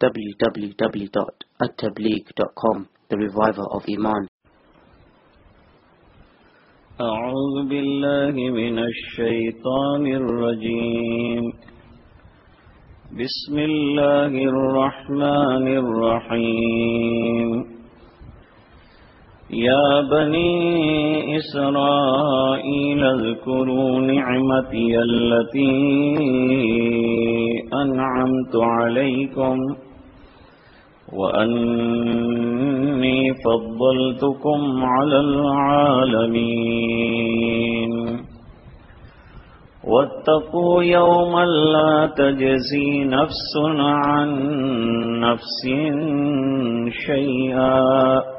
www.attableek.com The Reviver of Iman أعوذ بالله من الشيطان الرجيم بسم الله الرحمن الرحيم يا بني إسرائيل اذكروا نعمتي التي أنعمت عليكم وأني فضلتكم على العالمين واتقوا يوما لا تجزي نفس عن نفس شيئا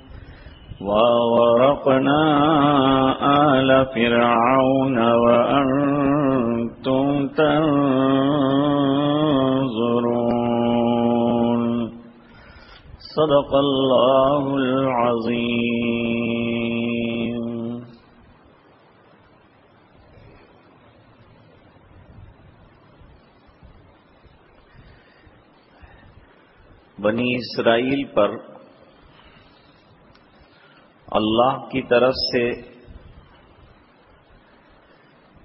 وورقنا آل فرعون وأنتم تنظرون صدق الله العظيم بنی اسرائیل پر اللہ کی طرف سے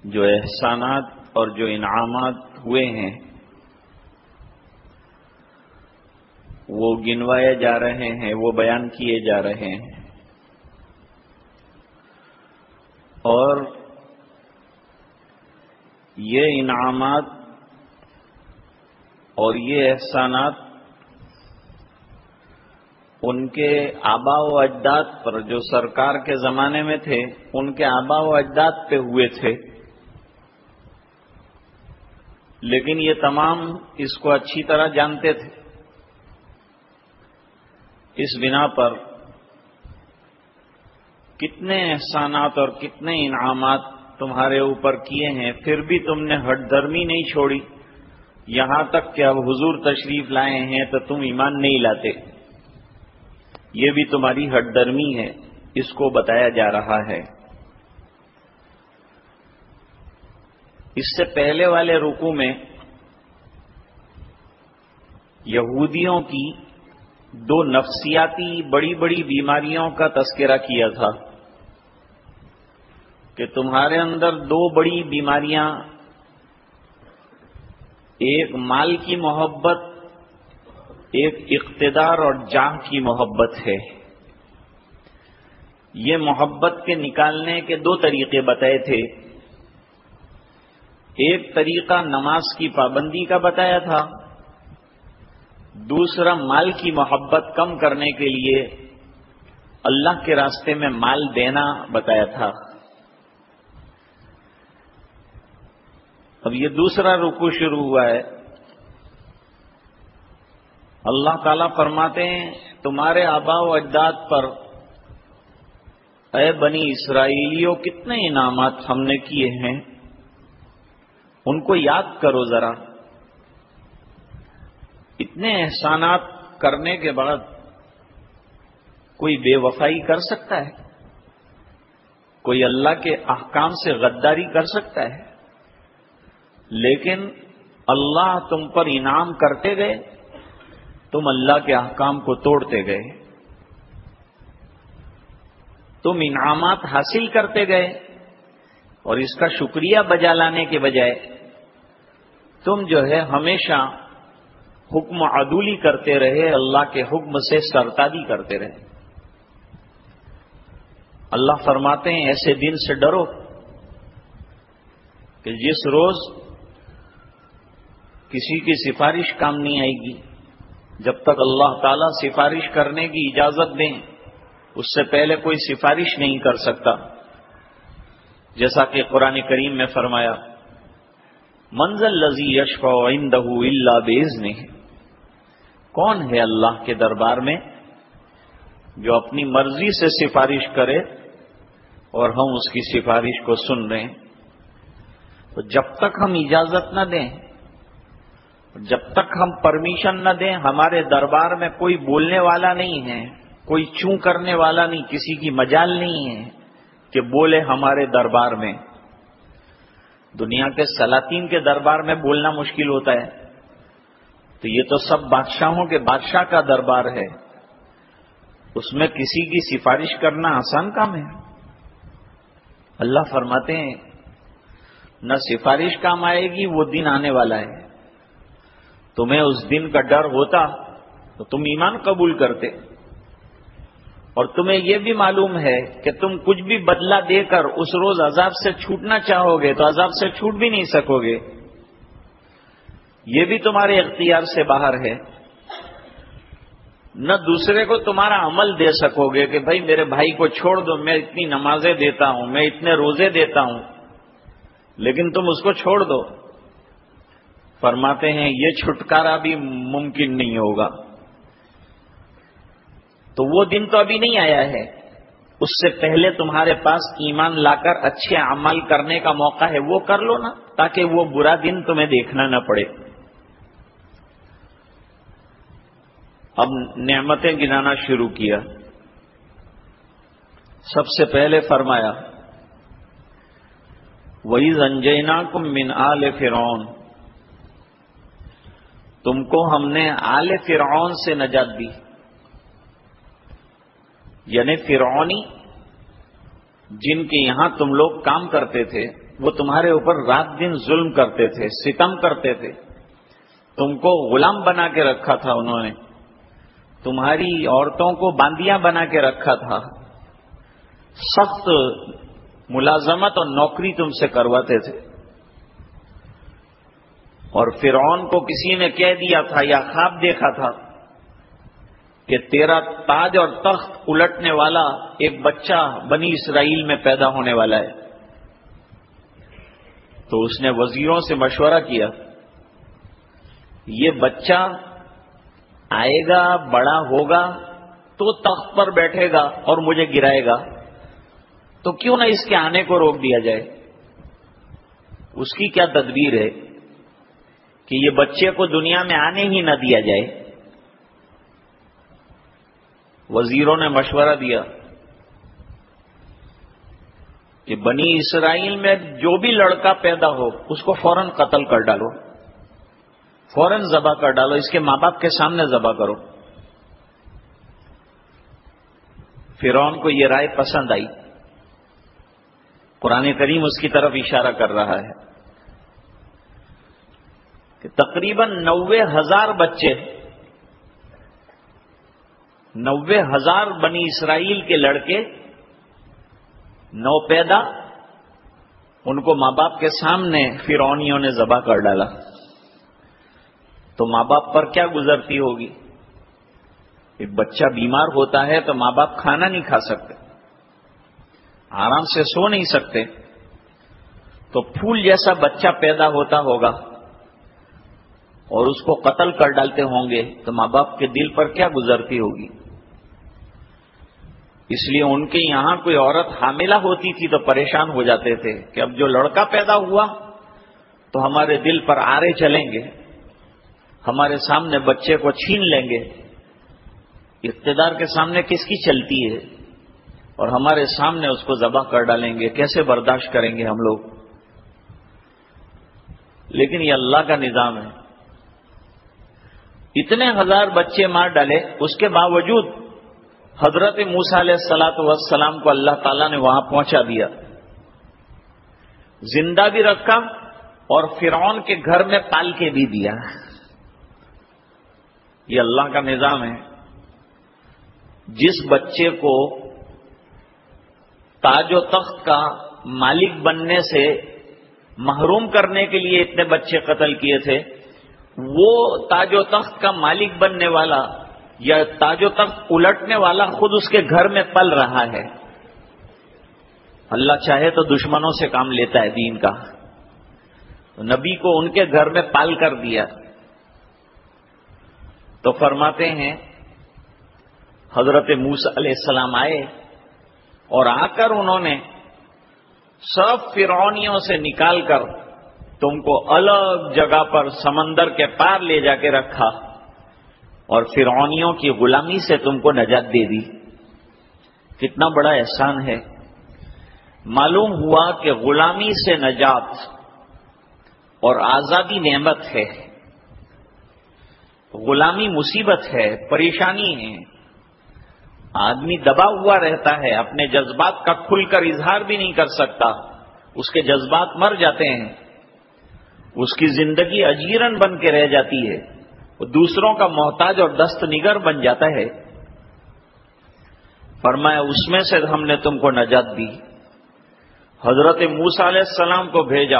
جو احسانات اور جو انعامات ہوئے ہیں، وہ گنوائے جا رہے ہیں، وہ بیان کیے جا رہے ہیں۔ اور یہ انعامات اور یہ احسانات ان کے آبا و اجداد پر جو سرکار کے زمانے میں تھے، ان کے آبا و اجداد پہ ہوئے تھے۔ لیکن یہ تمام اس کو اچھی طرح جانتے تھے۔ اس بنا پر کتنے احسانات اور کتنے انعامات تمہارے اوپر کیے ہیں، پھر بھی تم نے ہٹ درمی نہیں چھوڑی۔ یہاں تک کہ اب حضور تشریف لائے ہیں تو تم ایمان نہیں لاتے۔ یہ بھی تمہاری ہٹ درمی ہے، اس کو بتایا جا رہا ہے۔ اس سے پہلے والے رکو میں یہودیوں کی دو نفسیاتی بڑی بڑی بیماریوں کا تذکرہ کیا تھا کہ تمہارے اندر دو بڑی بیماریاں، ایک مال کی محبت ایک اقتدار اور جاہ کی محبت ہے۔ یہ محبت کے نکالنے کے دو طریقے بتائے تھے۔ ایک طریقہ نماز کی پابندی کا بتایا تھا۔ دوسرا، مال کی محبت کم کرنے کے لیے اللہ کے راستے میں مال دینا بتایا تھا۔ اب یہ دوسرا رکو شروع ہوا ہے۔ اللہ تعالیٰ فرماتے ہیں، تمہارے آبا و اجداد پر، اے بنی اسرائیلیوں، کتنے انعامات ہم نے کیے ہیں؟ ان کو یاد کرو ذرا۔ اتنے احسانات کرنے کے بعد کوئی بے وفائی کر سکتا ہے؟ کوئی اللہ کے احکام سے غداری کر سکتا ہے؟ لیکن اللہ تم پر انعام کرتے گئے تم اللہ کے احکام کو توڑتے گئے۔ تم انعامات حاصل کرتے گئے اور اس کا شکریہ بجا لانے کے بجائے تم جو ہے ہمیشہ حکم عدولی کرتے رہے، اللہ کے حکم سے سرتادی کرتے رہے۔ اللہ فرماتے ہیں، ایسے دن سے ڈرو کہ جس روز کسی کی سفارش کام نہیں آئے گی۔ جب تک اللہ تعالی سفارش کرنے کی اجازت دیں، اس سے پہلے کوئی سفارش نہیں کر سکتا۔ جیسا کہ قرآن کریم میں فرمایا، منزل لذی یشف عندہ اللہ بیز نے کون ہے اللہ کے دربار میں جو اپنی مرضی سے سفارش کرے اور ہم اس کی سفارش کو سن رہے ہیں؟ تو جب تک ہم اجازت نہ دیں جب تک ہم پرمیشن نہ دیں، ہمارے دربار میں کوئی بولنے والا نہیں ہے، کوئی چوں کرنے والا نہیں، کسی کی مجال نہیں ہے کہ بولے ہمارے دربار میں۔ دنیا کے سلاطین کے دربار میں بولنا مشکل ہوتا ہے۔ تو یہ تو سب بادشاہوں کے بادشاہ کا دربار ہے۔ اس میں کسی کی سفارش کرنا آسان کام ہے۔ اللہ فرماتے ہیں، نہ سفارش کام آئے گی، وہ دن آنے والا ہے۔ تمہیں اس دن کا ڈر ہوتا تو تم ایمان قبول کرتے۔ اور تمہیں یہ بھی معلوم ہے کہ تم کچھ بھی بدلہ دے کر اس روز عذاب سے چھوٹنا چاہو گے تو عذاب سے چھوٹ بھی نہیں سکو گے یہ بھی تمہارے اختیار سے باہر ہے۔ نہ دوسرے کو تمہارا عمل دے سکو گے کہ بھائی میرے بھائی کو چھوڑ دو، میں اتنی نمازیں دیتا ہوں، میں اتنے روزے دیتا ہوں، لیکن تم اس کو چھوڑ دو۔ فرماتے ہیں یہ چھٹکارا بھی ممکن نہیں ہوگا۔ تو وہ دن تو ابھی نہیں آیا ہے۔ اس سے پہلے تمہارے پاس ایمان لا کر اچھے عمل کرنے کا موقع ہے، وہ کر لو نا، تاکہ وہ برا دن تمہیں دیکھنا نہ پڑے۔ اب نعمتیں گنانا شروع کیا۔ سب سے پہلے فرمایا وہی زنجینا کم من آل فرعون۔ تم کو ہم نے آل فرعون سے نجات دی۔ یعنی فرعونی جن کے یہاں تم لوگ کام کرتے تھے، وہ تمہارے اوپر رات دن ظلم کرتے تھے، ستم کرتے تھے۔ تم کو غلام بنا کے رکھا تھا انہوں نے۔ تمہاری عورتوں کو باندیاں بنا کے رکھا تھا۔ سخت ملازمت اور نوکری تم سے کرواتے تھے۔ اور فرعون کو کسی نے کہہ دیا تھا یا خواب دیکھا تھا کہ تیرا تاج اور تخت الٹنے والا ایک بچہ بنی اسرائیل میں پیدا ہونے والا ہے۔ تو اس نے وزیروں سے مشورہ کیا، یہ بچہ آئے گا، بڑا ہوگا تو تخت پر بیٹھے گا اور مجھے گرائے گا۔ تو کیوں نہ اس کے آنے کو روک دیا جائے؟ اس کی کیا تدبیر ہے؟ کہ یہ بچے کو دنیا میں آنے ہی نہ دیا جائے۔ وزیروں نے مشورہ دیا کہ بنی اسرائیل میں جو بھی لڑکا پیدا ہو، اس کو فوراً قتل کر ڈالو۔ فوراً ذبح کر ڈالو، اس کے ماں باپ کے سامنے ذبح کرو۔ فرون کو یہ رائے پسند آئی۔ قرآن کریم اس کی طرف اشارہ کر رہا ہے۔ تقریباً نوے ہزار بچے نوے ہزار بنی اسرائیل کے لڑکے نو پیدا ان کو ماں باپ کے سامنے فرونیوں نے ذبح کر ڈالا۔ تو ماں باپ پر کیا گزرتی ہوگی؟ ایک بچہ بیمار ہوتا ہے تو ماں باپ کھانا نہیں کھا سکتے، آرام سے سو نہیں سکتے۔ تو پھول جیسا بچہ پیدا ہوتا ہوگا اور اس کو قتل کر ڈالتے ہوں گے تو ماں باپ کے دل پر کیا گزرتی ہوگی؟ اس لیے ان کے یہاں کوئی عورت حاملہ ہوتی تھی تو پریشان ہو جاتے تھے کہ اب جو لڑکا پیدا ہوا تو ہمارے دل پر آرے چلیں گے، ہمارے سامنے بچے کو چھین لیں گے۔ اقتدار کے سامنے کس کی چلتی ہے؟ اور ہمارے سامنے اس کو ذبح کر ڈالیں گے، کیسے برداشت کریں گے ہم لوگ؟ لیکن یہ اللہ کا نظام ہے۔ اتنے ہزار بچے مار ڈالے، اس کے باوجود حضرت موسا علیہ السلاط وسلام کو اللہ تعالیٰ نے وہاں پہنچا دیا۔ زندہ بھی رکھا اور فرعون کے گھر میں پال کے بھی دیا۔ یہ اللہ کا نظام ہے۔ جس بچے کو تاج و تخت کا مالک بننے سے محروم کرنے کے لیے اتنے بچے قتل کیے تھے وہ تاج و تخت کا مالک بننے والا یا تاج و تخت الٹنے والا خود اس کے گھر میں پل رہا ہے۔ اللہ چاہے تو دشمنوں سے کام لیتا ہے دین کا۔ نبی کو ان کے گھر میں پال کر دیا۔ تو فرماتے ہیں، حضرت موس علیہ السلام آئے اور آ کر انہوں نے سب فرونیوں سے نکال کر تم کو الگ جگہ پر سمندر کے پار لے جا کے رکھا اور فرونیوں کی غلامی سے تم کو نجات دے دی۔ کتنا بڑا احسان ہے۔ معلوم ہوا کہ غلامی سے نجات اور آزادی نعمت ہے۔ غلامی مصیبت ہے، پریشانی ہے۔ آدمی دبا ہوا رہتا ہے، اپنے جذبات کا کھل کر اظہار بھی نہیں کر سکتا۔ اس کے جذبات مر جاتے ہیں۔ اس کی زندگی اجیرن بن کے رہ جاتی ہے۔ وہ دوسروں کا محتاج اور دست نگر بن جاتا ہے۔ فرمایا، اس میں سے ہم نے تم کو نجات دی۔ حضرت موسا علیہ السلام کو بھیجا۔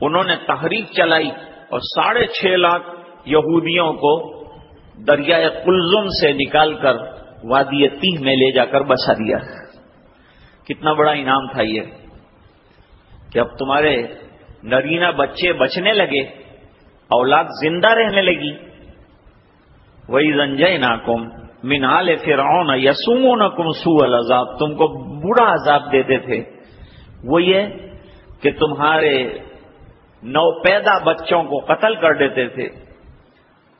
انہوں نے تحریک چلائی اور ساڑھے چھ لاکھ یہودیوں کو دریائے کلزم سے نکال کر وادی تیہ میں لے جا کر بسا دیا۔ کتنا بڑا انعام تھا یہ کہ اب تمہارے نرینا بچے بچنے لگے، اولاد زندہ رہنے لگی۔ وہی رنجے ناکم منال فرعون یسومو نکم سو العذاب، تم کو برا عذاب دیتے تھے۔ وہ یہ کہ تمہارے نو پیدا بچوں کو قتل کر دیتے تھے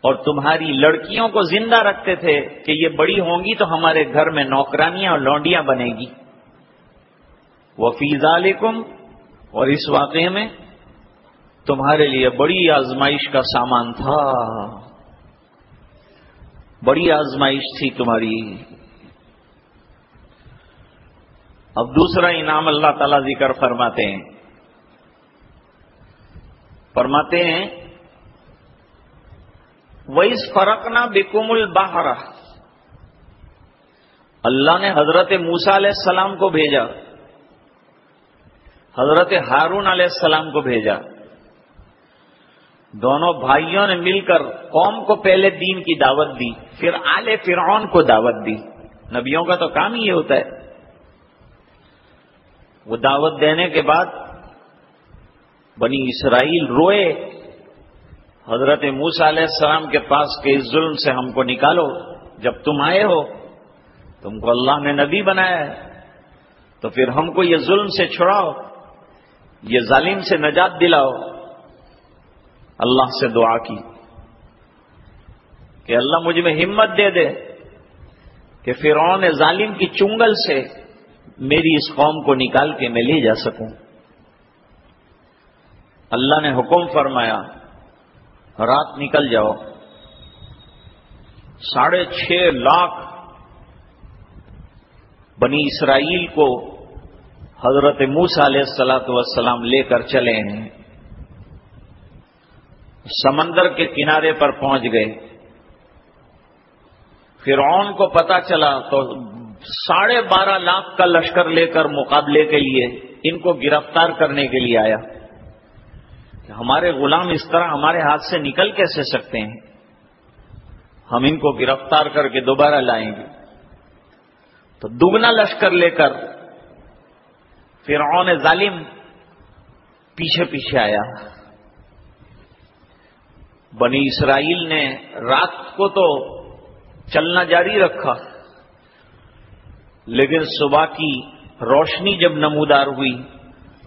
اور تمہاری لڑکیوں کو زندہ رکھتے تھے کہ یہ بڑی ہوں گی تو ہمارے گھر میں نوکرانیاں اور لونڈیاں بنے گی۔ وہ فیضا اور اس واقعے میں تمہارے لیے بڑی آزمائش کا سامان تھا۔ بڑی آزمائش تھی تمہاری۔ اب دوسرا انعام اللہ تعالی ذکر فرماتے ہیں۔ فرماتے ہیں وہ اس فرق نہ بکم الباہر اللہ نے حضرت موسا علیہ السلام کو بھیجا۔ حضرت ہارون علیہ السلام کو بھیجا۔ دونوں بھائیوں نے مل کر قوم کو پہلے دین کی دعوت دی، پھر آل فرعون کو دعوت دی۔ نبیوں کا تو کام ہی یہ ہوتا ہے۔ وہ دعوت دینے کے بعد بنی اسرائیل روئے۔ حضرت موسا علیہ السلام کے پاس کے اس ظلم سے ہم کو نکالو۔ جب تم آئے ہو، تم کو اللہ نے نبی بنایا ہے۔ تو پھر ہم کو یہ ظلم سے چھڑاؤ، یہ ظالم سے نجات دلاؤ۔ اللہ سے دعا کی کہ اللہ مجھ میں ہمت دے دے کہ فرعون ظالم کی چنگل سے میری اس قوم کو نکال کے میں لے جا سکوں۔ اللہ نے حکم فرمایا، رات نکل جاؤ۔ ساڑھے چھ لاکھ بنی اسرائیل کو حضرت موس علیہ السلاۃ وسلام لے کر چلے ہیں۔ سمندر کے کنارے پر پہنچ گئے۔ فرعون کو پتا چلا تو ساڑھے بارہ لاکھ کا لشکر لے کر مقابلے کے لیے ان کو گرفتار کرنے کے لیے آیا۔ کہ ہمارے غلام اس طرح ہمارے ہاتھ سے نکل کیسے سکتے ہیں؟ ہم ان کو گرفتار کر کے دوبارہ لائیں گے۔ تو دگنا لشکر لے کر فرعون ظالم پیچھے پیچھے آیا۔ بنی اسرائیل نے رات کو تو چلنا جاری رکھا، لیکن صبح کی روشنی جب نمودار ہوئی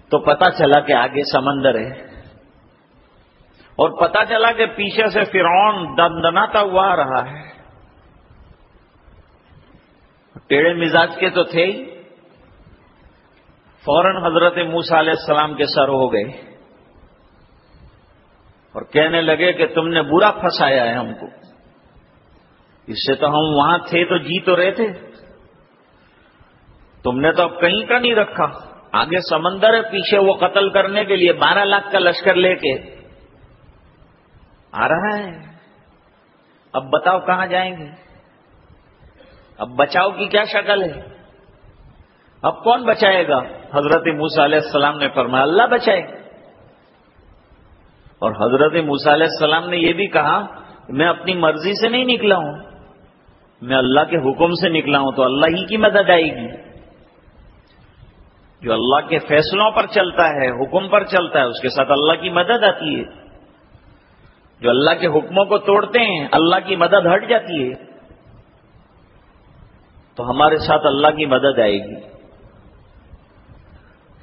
تو پتا چلا کہ آگے سمندر ہے۔ اور پتا چلا کہ پیچھے سے فرعون دندناتا ہوا آ رہا ہے۔ ٹیڑے مزاج کے تو تھے ہی۔ فوراً حضرت موسا علیہ السلام کے سر ہو گئے۔ اور کہنے لگے کہ تم نے برا پھنسایا ہے ہم کو۔ اس سے تو ہم وہاں تھے تو جی تو رہے تھے۔ تم نے تو اب کہیں کا نہیں رکھا۔ آگے سمندر ہے، پیچھے وہ قتل کرنے کے لیے بارہ لاکھ کا لشکر لے کے آ رہا ہے۔ اب بتاؤ کہاں جائیں گے؟ اب بچاؤ کی کیا شکل ہے؟ اب کون بچائے گا؟ حضرت موسا علیہ السلام نے فرمایا، اللہ بچائے۔ گا اور حضرت موسا علیہ السلام نے یہ بھی کہا میں اپنی مرضی سے نہیں نکلا ہوں۔ میں اللہ کے حکم سے نکلا ہوں تو اللہ ہی کی مدد آئے گی۔ جو اللہ کے فیصلوں پر چلتا ہے، حکم پر چلتا ہے، اس کے ساتھ اللہ کی مدد آتی ہے۔ جو اللہ کے حکموں کو توڑتے ہیں، اللہ کی مدد ہٹ جاتی ہے۔ تو ہمارے ساتھ اللہ کی مدد آئے گی۔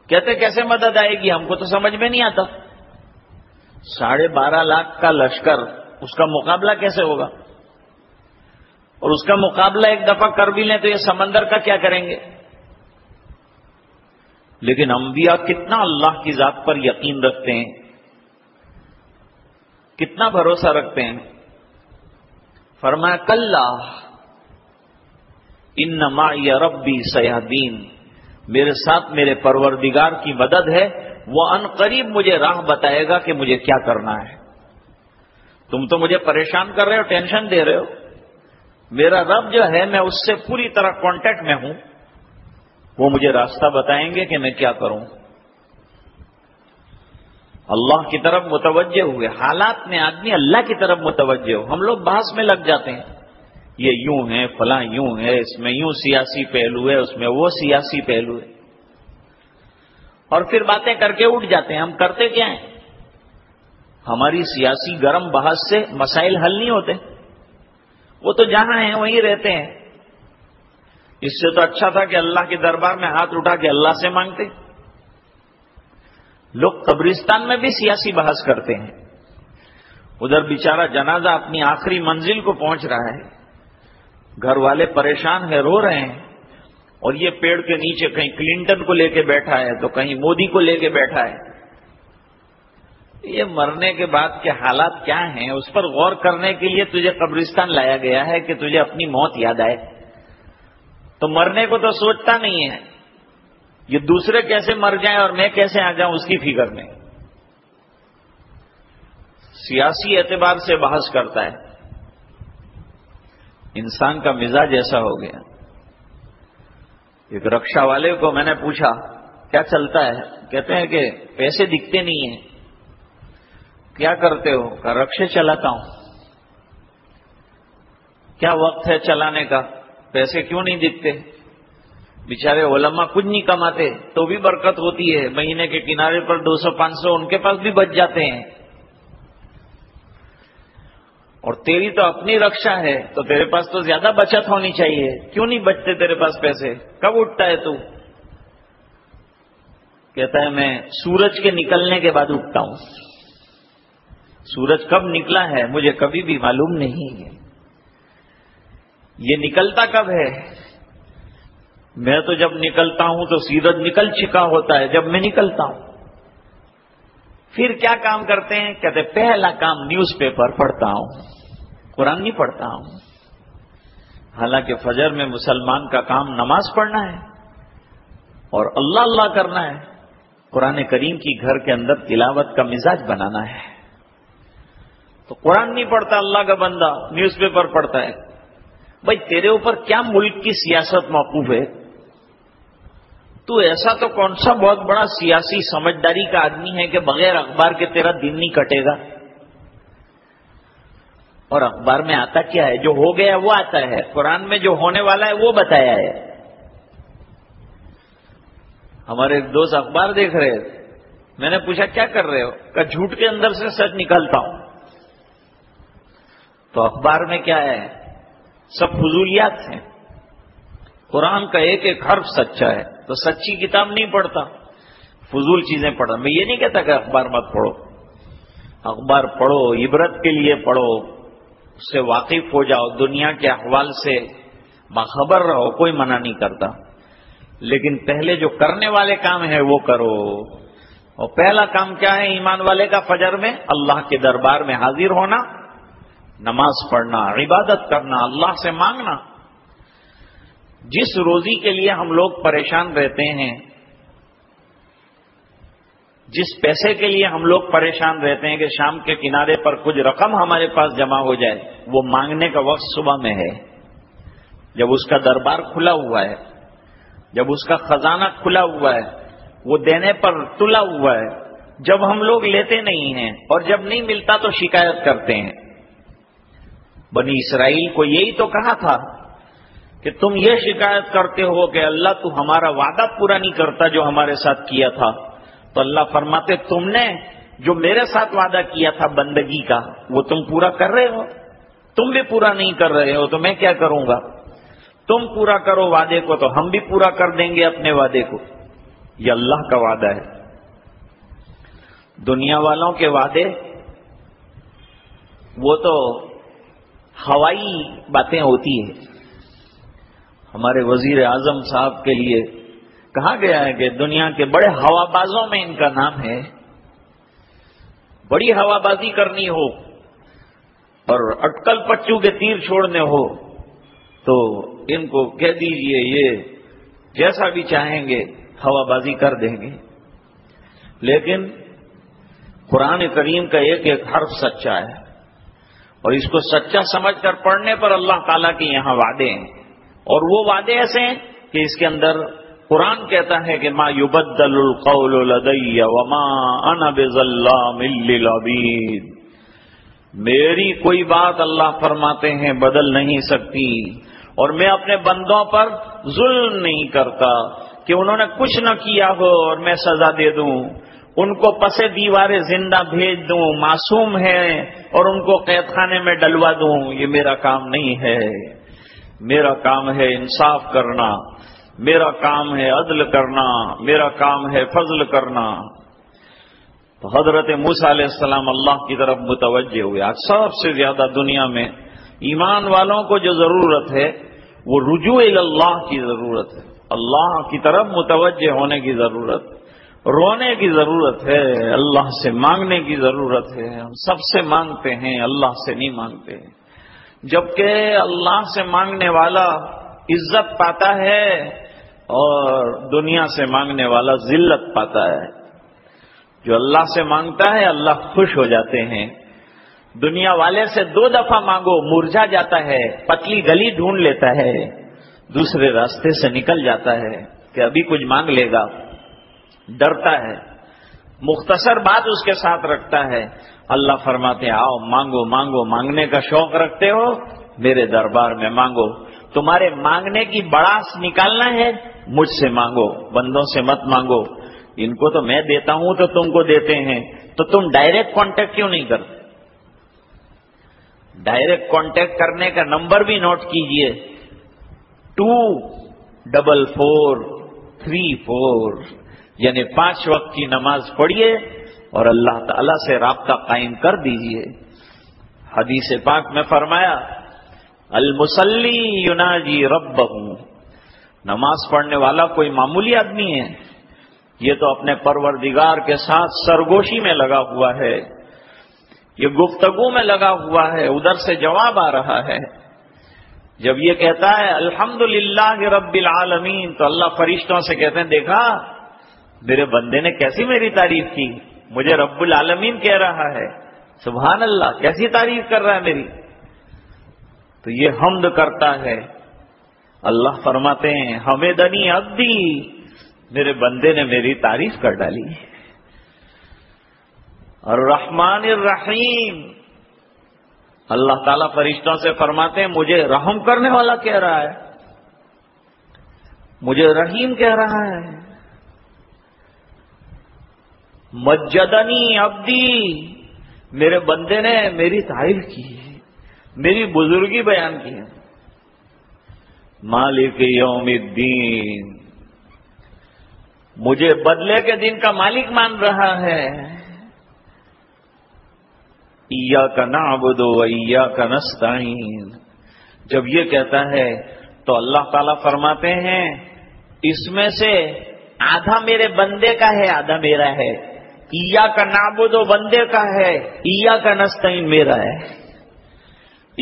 کہتے کیسے مدد آئے گی؟ ہم کو تو سمجھ میں نہیں آتا۔ ساڑھے بارہ لاکھ کا لشکر، اس کا مقابلہ کیسے ہوگا؟ اور اس کا مقابلہ ایک دفعہ کر بھی لیں تو یہ سمندر کا کیا کریں گے؟ لیکن انبیاء کتنا اللہ کی ذات پر یقین رکھتے ہیں، کتنا بھروسہ رکھتے ہیں۔ فرمایا کل ان نما ربی سیاحدین میرے ساتھ میرے پروردگار کی مدد ہے وہ ان قریب مجھے راہ بتائے گا کہ مجھے کیا کرنا ہے۔ تم تو مجھے پریشان کر رہے ہو، ٹینشن دے رہے ہو۔ میرا رب جو ہے، میں اس سے پوری طرح کانٹیکٹ میں ہوں۔ وہ مجھے راستہ بتائیں گے کہ میں کیا کروں۔ اللہ کی طرف متوجہ ہوئے۔ حالات میں آدمی اللہ کی طرف متوجہ ہو۔ ہم لوگ بحث میں لگ جاتے ہیں۔ یہ یوں ہے، فلاں یوں ہے، اس میں یوں سیاسی پہلو ہے، اس میں وہ سیاسی پہلو ہے۔ اور پھر باتیں کر کے اٹھ جاتے ہیں۔ ہم کرتے کیا ہیں؟ ہماری سیاسی گرم بحث سے مسائل حل نہیں ہوتے۔ وہ تو جہاں ہیں، وہیں رہتے ہیں۔ اس سے تو اچھا تھا کہ اللہ کے دربار میں ہاتھ اٹھا کے اللہ سے مانگتے۔ لوگ قبرستان میں بھی سیاسی بحث کرتے ہیں۔ ادھر بیچارہ جنازہ اپنی آخری منزل کو پہنچ رہا ہے۔ گھر والے پریشان ہیں، رو رہے ہیں۔ اور یہ پیڑ کے نیچے کہیں کلنٹن کو لے کے بیٹھا ہے تو کہیں مودی کو لے کے بیٹھا ہے۔ یہ مرنے کے بعد کے حالات کیا ہیں؟ اس پر غور کرنے کے لیے تجھے قبرستان لایا گیا ہے کہ تجھے اپنی موت یاد آئے۔ تو مرنے کو تو سوچتا نہیں ہے۔ یہ دوسرے کیسے مر جائیں اور میں کیسے آ جاؤں اس کی فکر میں۔ سیاسی اعتبار سے بحث کرتا ہے۔ انسان کا مزاج ایسا ہو گیا۔ ایک رکشا والے کو میں نے پوچھا، کیا چلتا ہے؟ کہتے ہیں کہ پیسے دکھتے نہیں ہیں۔ کیا کرتے ہو؟ کہ رکشے چلاتا ہوں۔ کیا وقت ہے چلانے کا؟ پیسے کیوں نہیں دکھتے؟ بیچارے علماء کچھ نہیں کماتے، تو بھی برکت ہوتی ہے۔ مہینے کے کنارے پر دو سو، پانچ سو ان کے پاس بھی بچ جاتے ہیں۔ اور تیری تو اپنی رکشا ہے، تو تیرے پاس تو زیادہ بچت ہونی چاہیے۔ کیوں نہیں بچتے تیرے پاس پیسے؟ کب اٹھتا ہے تو؟ کہتا ہے، میں سورج کے نکلنے کے بعد اٹھتا ہوں۔ سورج کب نکلا ہے، مجھے کبھی بھی معلوم نہیں ہے۔ یہ نکلتا کب ہے؟ میں تو جب نکلتا ہوں تو سورج نکل چکا ہوتا ہے، جب میں نکلتا ہوں۔ پھر کیا کام کرتے ہیں؟ کہتے پہلا کام نیوز پیپر پڑھتا ہوں۔ قرآن نہیں پڑھتا ہوں۔ حالانکہ فجر میں مسلمان کا کام نماز پڑھنا ہے اور اللہ اللہ کرنا ہے۔ قرآن کریم کی گھر کے اندر تلاوت کا مزاج بنانا ہے۔ تو قرآن نہیں پڑھتا اللہ کا بندہ، نیوز پیپر پڑھتا ہے۔ بھائی، تیرے اوپر کیا ملک کی سیاست موقوف ہے؟ تو ایسا تو کون سا بہت بڑا سیاسی سمجھداری کا آدمی ہے کہ بغیر اخبار کے تیرا دن نہیں کٹے گا۔ اور اخبار میں آتا کیا ہے؟ جو ہو گیا وہ آتا ہے۔ قرآن میں جو ہونے والا ہے وہ بتایا ہے۔ ہمارے دوست اخبار دیکھ رہے میں نے پوچھا، کیا کر رہے ہو؟ کہ جھوٹ کے اندر سے سچ نکالتا ہوں۔ تو اخبار میں کیا ہے؟ سب فضولیات ہیں۔ قرآن کا ایک ایک حرف سچا ہے۔ تو سچی کتاب نہیں پڑھتا۔ فضول چیزیں پڑھا میں یہ نہیں کہتا کہ اخبار مت پڑھو۔ اخبار پڑھو، عبرت کے لیے پڑھو۔ اس سے واقف ہو جاؤ، دنیا کے احوال سے باخبر رہو، کوئی منع نہیں کرتا۔ لیکن پہلے جو کرنے والے کام ہیں وہ کرو۔ اور پہلا کام کیا ہے ایمان والے کا؟ فجر میں اللہ کے دربار میں حاضر ہونا، نماز پڑھنا، عبادت کرنا، اللہ سے مانگنا۔ جس روزی کے لیے ہم لوگ پریشان رہتے ہیں جس پیسے کے لیے ہم لوگ پریشان رہتے ہیں کہ شام کے کنارے پر کچھ رقم ہمارے پاس جمع ہو جائے، وہ مانگنے کا وقت صبح میں ہے۔ جب اس کا دربار کھلا ہوا ہے، جب اس کا خزانہ کھلا ہوا ہے، وہ دینے پر تلا ہوا ہے۔ جب ہم لوگ لیتے نہیں ہیں اور جب نہیں ملتا تو شکایت کرتے ہیں۔ بنی اسرائیل کو یہی تو کہا تھا کہ تم یہ شکایت کرتے ہو کہ اللہ تو ہمارا وعدہ پورا نہیں کرتا جو ہمارے ساتھ کیا تھا۔ تو اللہ فرماتے تم نے جو میرے ساتھ وعدہ کیا تھا بندگی کا، وہ تم پورا کر رہے ہو؟ تم بھی پورا نہیں کر رہے ہو تو میں کیا کروں گا؟ تم پورا کرو وعدے کو تو ہم بھی پورا کر دیں گے اپنے وعدے کو۔ یہ اللہ کا وعدہ ہے۔ دنیا والوں کے وعدے، وہ تو ہوائی باتیں ہوتی ہیں۔ ہمارے وزیر اعظم صاحب کے لیے کہا گیا ہے کہ دنیا کے بڑے ہوا بازوں میں ان کا نام ہے۔ بڑی ہوا بازی کرنی ہو اور اٹکل پچو کے تیر چھوڑنے ہو تو ان کو کہہ دیجیے یہ جیسا بھی چاہیں گے ہوا بازی کر دیں گے۔ لیکن قرآن کریم کا ایک ایک حرف سچا ہے اور اس کو سچا سمجھ کر پڑھنے پر اللہ تعالیٰ کے یہاں وعدے ہیں۔ اور وہ وعدے ایسے ہیں کہ اس کے اندر قرآن کہتا ہے کہ ما یبدل القول لدی وما انا بظلام للعبید۔ میری کوئی بات اللہ فرماتے ہیں بدل نہیں سکتی۔ اور میں اپنے بندوں پر ظلم نہیں کرتا کہ انہوں نے کچھ نہ کیا ہو اور میں سزا دے دوں۔ ان کو پسے دیوارے زندہ بھیج دوں، معصوم ہے اور ان کو قید خانے میں ڈلوا دوں۔ یہ میرا کام نہیں ہے۔ میرا کام ہے انصاف کرنا۔ میرا کام ہے عدل کرنا، میرا کام ہے فضل کرنا۔ تو حضرت موسا علیہ السلام اللہ کی طرف متوجہ ہوئے۔ آج سب سے زیادہ دنیا میں ایمان والوں کو جو ضرورت ہے، وہ رجوع اللہ کی ضرورت ہے۔ اللہ کی طرف متوجہ ہونے کی ضرورت، رونے کی ضرورت ہے، اللہ سے مانگنے کی ضرورت ہے۔ ہم سب سے مانگتے ہیں، اللہ سے نہیں مانگتے۔ جبکہ اللہ سے مانگنے والا عزت پاتا ہے اور دنیا سے مانگنے والا ذلت پاتا ہے۔ جو اللہ سے مانگتا ہے، اللہ خوش ہو جاتے ہیں۔ دنیا والے سے دو دفعہ مانگو مرجا جاتا ہے، پتلی گلی ڈھونڈ لیتا ہے۔ دوسرے راستے سے نکل جاتا ہے کہ ابھی کچھ مانگ لے گا۔ ڈرتا ہے۔ مختصر بات اس کے ساتھ رکھتا ہے۔ اللہ فرماتے آؤ مانگو مانگو۔ مانگنے کا شوق رکھتے ہو، میرے دربار میں مانگو۔ تمہارے مانگنے کی بڑاس نکالنا ہے۔ مجھ سے مانگو بندوں سے مت مانگو ان کو تو میں دیتا ہوں تو تم کو دیتے ہیں تو تم ڈائریکٹ کانٹیکٹ کیوں نہیں کرتے ڈائریکٹ کانٹیکٹ کرنے کا نمبر بھی نوٹ کیجیے two double four three four یعنی پانچ وقت کی نماز پڑھیے اور اللہ تعالی سے رابطہ قائم کر دیجیے حدیث پاک میں فرمایا المسلی یوناجی رب ہوں نماز پڑھنے والا کوئی معمولی آدمی ہے؟ یہ تو اپنے پروردگار کے ساتھ سرگوشی میں لگا ہوا ہے۔ یہ گفتگو میں لگا ہوا ہے۔ ادھر سے جواب آ رہا ہے۔ جب یہ کہتا ہے الحمد للہ رب العالمین، تو اللہ فرشتوں سے کہتے ہیں، دیکھا، میرے بندے نے کیسی میری تعریف کی؟ مجھے رب العالمین کہہ رہا ہے۔ سبحان اللہ، کیسی تعریف کر رہا ہے میری؟ تو یہ حمد کرتا ہے۔ اللہ فرماتے ہیں، ہمیں دنی ابدی میرے بندے نے میری تعریف کر ڈالی۔ اور رحمان الرحیم۔ اللہ تعالی فرشتوں سے فرماتے ہیں، مجھے رحم کرنے والا کہہ رہا ہے۔ مجھے رحیم کہہ رہا ہے۔ مجدنی ابدی میرے بندے نے میری تعریف کی میری بزرگی بیان کی ہے۔ مالک یوم الدین۔ مجھے بدلے کے دن کا مالک مان رہا ہے۔ ایا کا نابود ایا کا نستعین۔ جب یہ کہتا ہے، تو اللہ تعالی فرماتے ہیں، اس میں سے آدھا میرے بندے کا ہے، آدھا میرا ہے۔ ایا کا نابود و بندے کا ہے ایا کا نستعین میرا ہے۔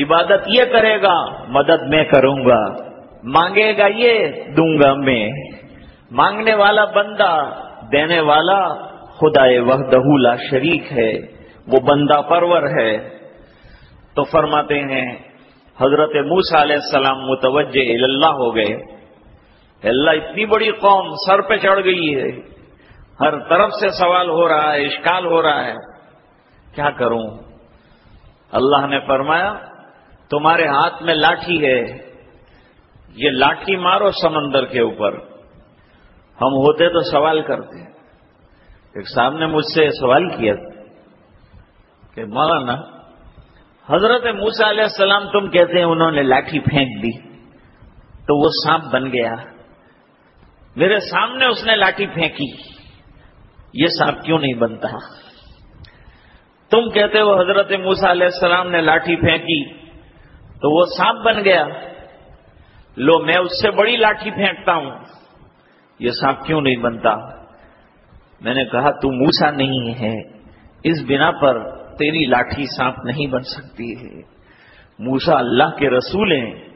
عبادت یہ کرے گا، مدد میں کروں گا۔ مانگے گا یہ دوں گا میں۔ مانگنے والا بندہ، دینے والا خدا وحدہ لا شریک ہے، وہ بندہ پرور ہے۔ تو فرماتے ہیں، حضرت موسا علیہ السلام متوجہ اللہ ہو گئے۔ اللہ اتنی بڑی قوم سر پہ چڑھ گئی ہے۔ ہر طرف سے سوال ہو رہا ہے، اشکال ہو رہا ہے۔ کیا کروں؟ اللہ نے فرمایا، تمہارے ہاتھ میں لاٹھی ہے۔ یہ لاٹھی مارو سمندر کے اوپر۔ ہم ہوتے تو سوال کرتے۔ ایک صاحب نے مجھ سے سوال کیا کہ مولانا، حضرت موسا علیہ السلام تم کہتے ہیں انہوں نے لاٹھی پھینک دی، تو وہ سانپ بن گیا۔ میرے سامنے اس نے لاٹھی پھینکی۔ یہ سانپ کیوں نہیں بنتا؟ تم کہتے ہو حضرت موسا علیہ السلام نے لاٹھی پھینکی، تو وہ سانپ بن گیا۔ لو میں اس سے بڑی لاٹھی پھینکتا ہوں۔ یہ سانپ کیوں نہیں بنتا؟ میں نے کہا، تو موسا نہیں ہے۔ اس بنا پر تیری لاٹھی سانپ نہیں بن سکتی ہے۔ موسا اللہ کے رسول ہیں۔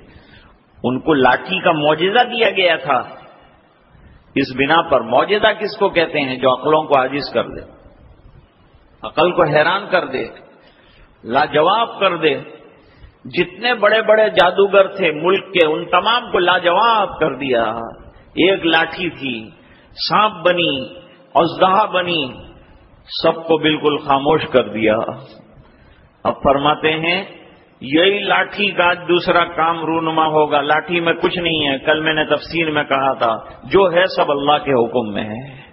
ان کو لاٹھی کا معجزہ دیا گیا تھا۔ اس بنا پر موجودہ کس کو کہتے ہیں جو عقلوں کو عاجز کر دے؟ عقل کو حیران کر دے، لاجواب کر دے۔ جتنے بڑے بڑے جادوگر تھے ملک کے، ان تمام کو لاجواب کر دیا۔ ایک لاٹھی تھی، سانپ بنی، ازدہا بنی، سب کو بالکل خاموش کر دیا۔ اب فرماتے ہیں، یہی لاٹھی کا دوسرا کام رونما ہوگا۔ لاٹھی میں کچھ نہیں ہے، کل میں نے تفسیر میں کہا تھا، جو ہے سب اللہ کے حکم میں ہے۔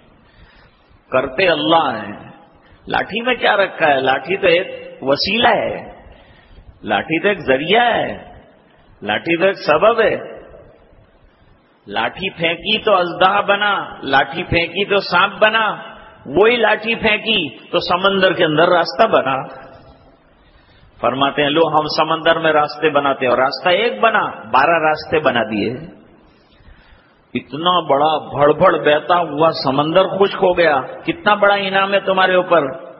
کرتے اللہ ہیں۔ لاٹھی میں کیا رکھا ہے؟ لاٹھی تو ایک وسیلہ ہے۔ لاٹھی تو ایک ذریعہ ہے۔ لاٹھی تو ایک سبب ہے۔ لاٹھی پھینکی تو ازدہ بنا، لاٹھی پھینکی تو سانپ بنا، وہی لاٹھی پھینکی تو سمندر کے اندر راستہ بنا۔ فرماتے ہیں، لو ہم سمندر میں راستے بناتے ہیں اور راستہ ایک بنا، بارہ راستے بنا دیے۔ اتنا بڑا بڑ بڑ بہتا ہوا سمندر خشک ہو گیا۔ کتنا بڑا انعام ہے تمہارے اوپر؟